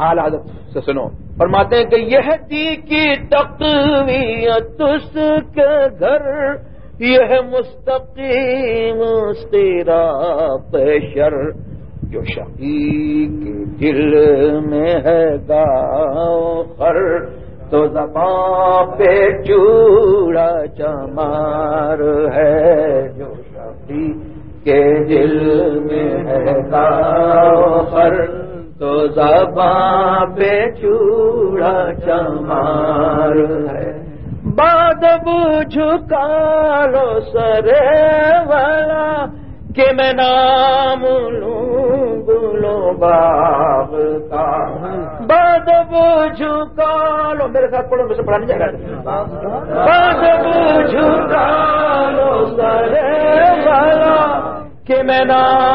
اعلی حضرت سے سنو۔ فرماتے ہیں کہ یہ دی کی تقویت اس کے گھر، یہ مستقیم تیرا پیشر جو شقی کے دل میں ہے گاؤں خر، تو زبان پہ چوڑا چمار ہے۔ جو شقی کے دل میں ہے گاؤں خر تو زبان پہ چوڑا چمار ہے۔ باد جھکا لو سرے والا کہ میں نام لوں گلو باغ کا۔ باد جھکا لو میرے ساتھ پڑھو، مجھے پڑھا نہیں جائے گا۔ باد جھکا لو سرے والا کہ میں نام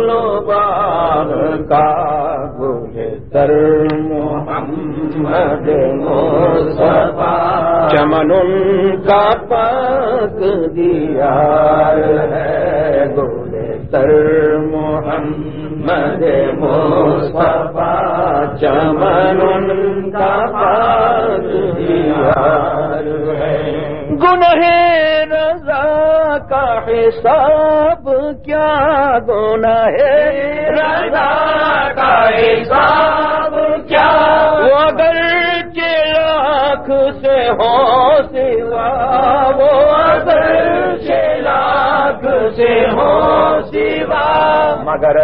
لوں گلو باغ کا گلے تر محمد مصطفیٰ چمن ان کا پاک دیا ہے گولے تر محمد مصطفیٰ چمن ان کا پاک دیا ہے گنہ کا حساب کیا گنہ رضا کا حساب کیا؟ اگر لاکھ سے ہو سوا وہ اگر لاکھ سے ہو سوا۔ مگر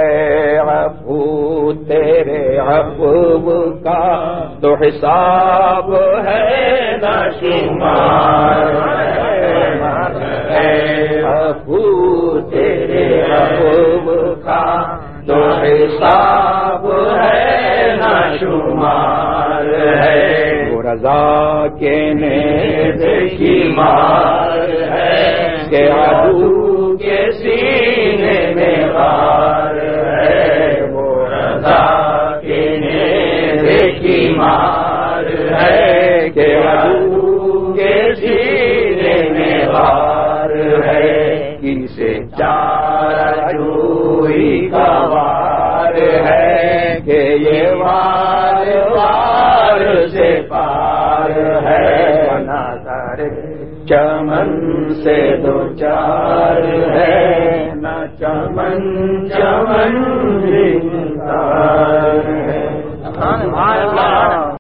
ابو تیرے ابو کا تو حساب ہے نہ شمار۔ حساب ہے، نہ شمار ہے۔ رضا کے نیکی مار ہے۔ کہ ابو کے سینے میں بار ہے۔ وہ رضا کے نیکی مار ہے۔ کہ ابو کے سینے کہ یہ وار وار سے پار ہے۔ نظر چمن سے دو چار ہے۔ نہ چمن چمن